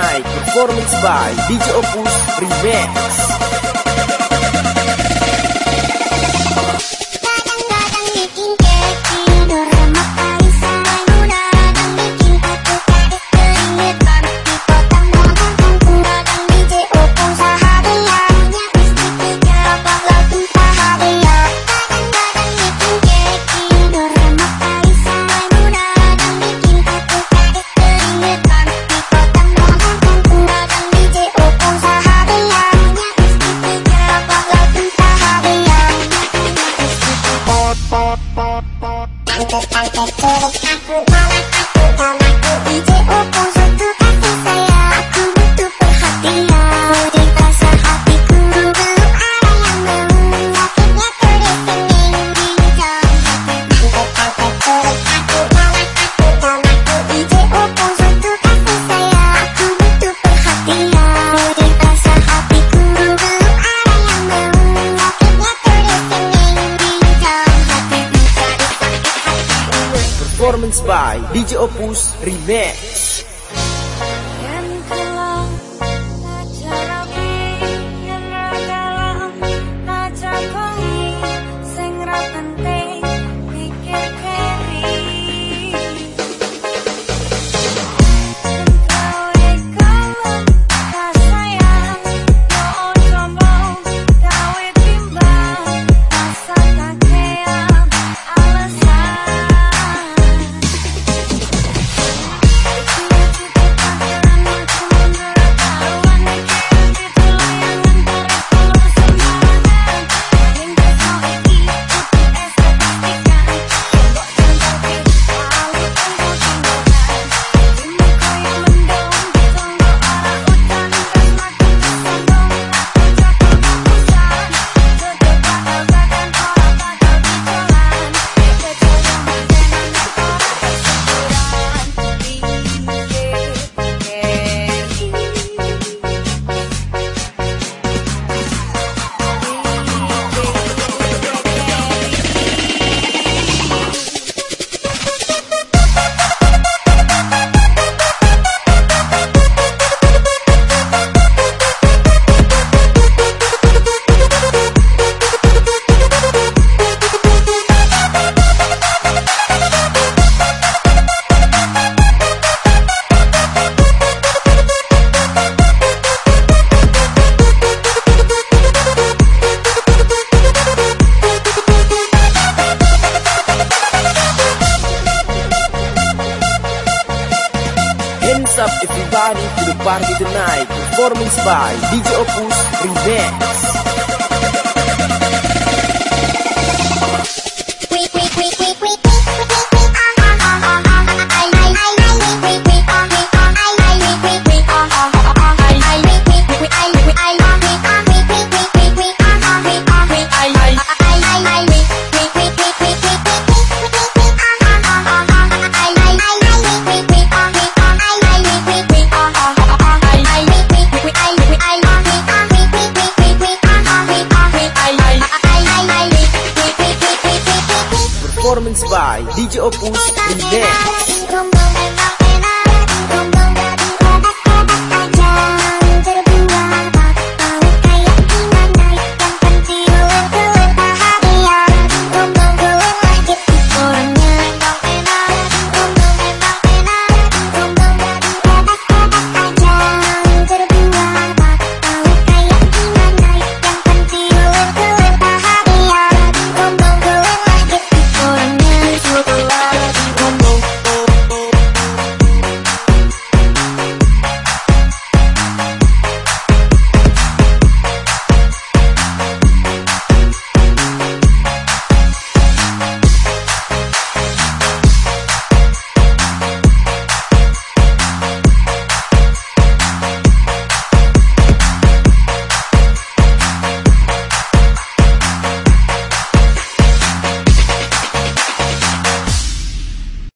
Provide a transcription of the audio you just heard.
Night, performance by DJ Opus Remix. Santet aku Malah kasih Aku jauh aku Malah by DJ Opus Remix. Party the Night, performance by DJ Opus River. Who's Next.